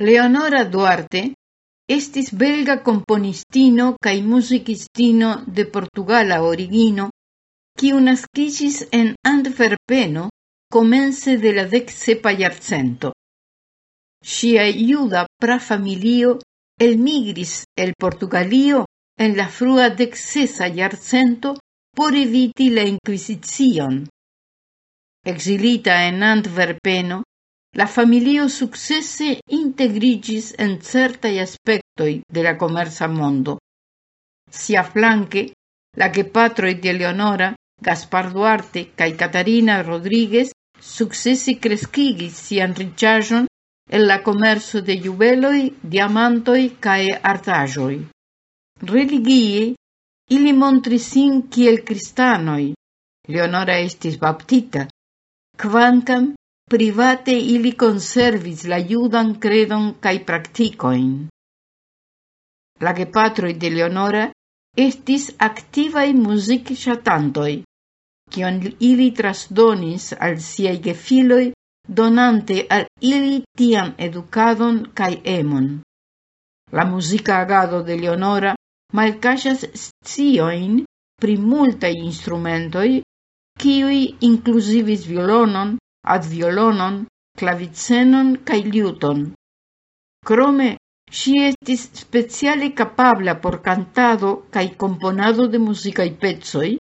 Leonora Duarte estis belga komponistino kaj muzikistino de portugala origino, kiu naskiĝis en Antverpeno komence de la deksepa jarcento. Ŝia juda prafamilio elmigris el Portugalio en la frua deksesa jarcento por eviti la Inkvizicion. Exilita en Antverpeno, La familio successe integrigis en certai aspectoi de la komerca mondo. Siaflanke, la que patroi de Leonora, Gaspar Duarte cae Catarina Rodríguez, successi crescigis sian riĉaĵon en la komerco de jubeloi, diamantoi cae artajoi. Religie, ili montris sin kiel cristanoi. Leonora estis baptita, quancam Private ili conservis la judan credon cae practicoin. La gepatroi de Leonora estis activai music chatantoi, cion ili trasdonis al siei gefiloi donante al ili tiam educadon cae emon. La musica agado de Leonora malkaŝas scioin pri multaj instrumentoi, kiuj inclusivis violonon, ad violonon, clavicenon cae liuton. Crome, si estis speciale capabla por cantado cae componado de musicae pezoi,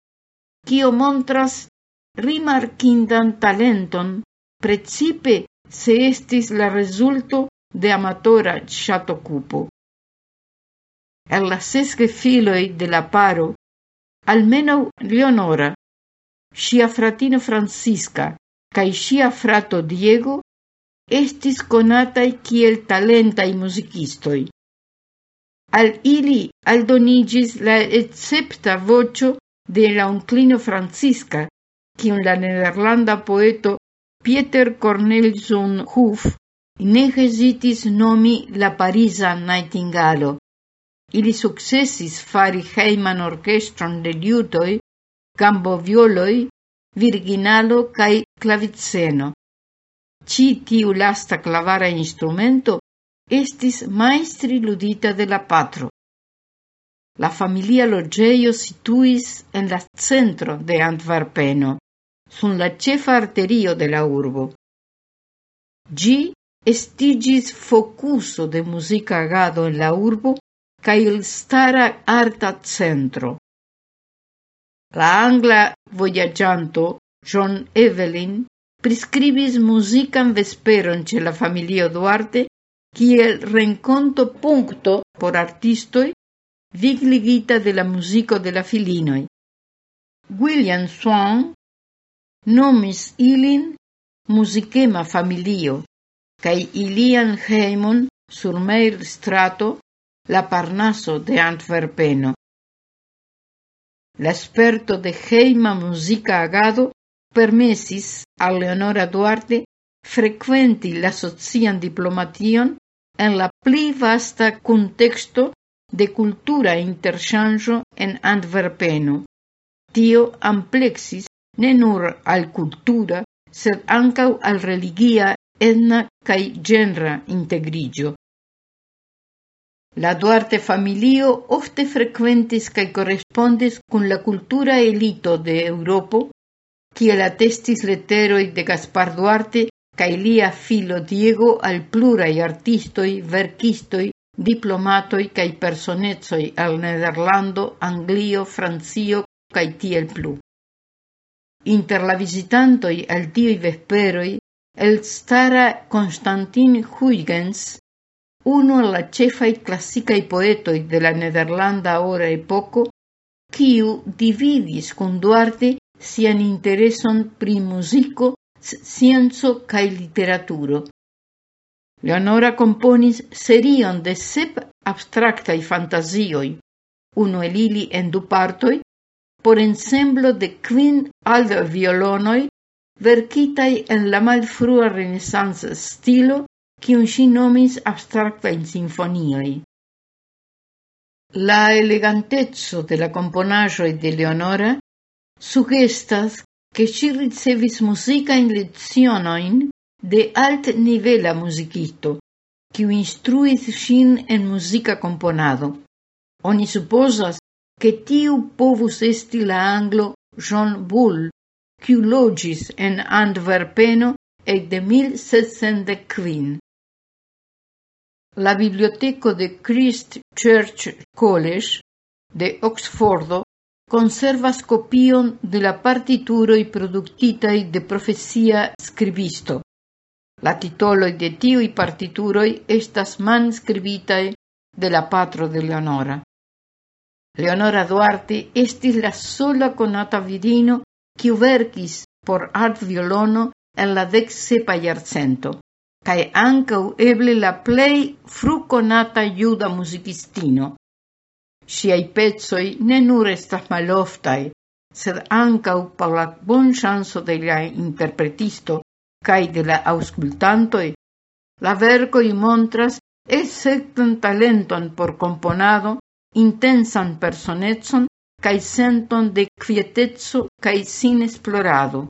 cio montras rimarkindan talenton, precipe se estis la resulto de amatora ŝatokupo. El la sesque filoi de la paro, almeno Leonora, sia fratino Francisca, cae sia frato Diego estis conatai kiel talentai musicistoi. Al ili aldonigis la excepta vocio de la onclino Francisca, quion la nederlanda poeto Pieter Cornelson Huf ne hesitis nomi la Parisa Nightingalo. Ili successis fari heiman orchestron de liutoi, gambo violoi, virginalo cae claviceno. Ci tiu lasta clavara instrumento estis maestri ludita de la patro. La familia logeio situis en la centro de Antwerpeno, sun la cefa arterio de la urbo. Gi estigis focuso de musica agado en la urbo ca il stara arta centro. La angla voyagianto John Evelyn prescribis musican vesperon ce la familio Duarte kiel renconto puncto por artistoi vigligita de la musico de la filinoi. William Swan nomis ilin musicema familio, cae ilian heimon sur Meir strato la Parnaso de Lasperto de heima musica agado permesis a Leonora Duarte frequenti la socian diplomation en la pli vasta contexto de cultura interchanjo en Antwerpeno. Tio amplexis ne nur al cultura, sed ancau al religia, etna cae genra integrigio. La Duarte familio ofte frequentis cae correspondis cun la cultura elito de Eŭropo, kiel atestis leteroj de Gaspar Duarte cae lia filo Diego al plurai artistoi, verkistoj, diplomatoi cae personecoj al Nederlando, Anglio, Francio cae tiel plu. Inter la visitantoi al tioi vesperoi, el stara Constantin Huygens uno el la cefai classicai poetoi de la nederlanda ora epoco, quiu dividis con Duarte sian intereson pri musico, scienzo cae literaturo. Leonora componis serion de sep abstractai fantasioi, uno el ili en du partoi, por ensemblo de quin aldo violonoi verkitai en la malfrua renaissance stilo kiun si nomis abstraktajn sinfonioi. La elegantezzo de la componaĵoj de Leonora sugestas che si ricevis in lezionoin de altnivela musicito, kiu instruis sin en musica componado. Oni supposas che tiu povus esti la anglo John Bull, kiu logis en Antwerpeno ec de 1705. La biblioteco de Christ Church College de Oxfordo conservas copion de la partituroi productitai de profesia scribisto. La titoloi de tiui partituroi estas manscribitae de la patro de Leonora. Leonora Duarte estis la sola conata virino quiu verkis por art violono en la dec sepa cae ancau eble la plei fruconata iuda musicistino. Siai pezoi ne nur estas maloftai, sed ancau por la bonŝanco de la interpretisto cae de la auscultantoi, la vercoi montras esceptan talenton por componado, intensan personetson, cae senton de quietetso cae sin esplorado.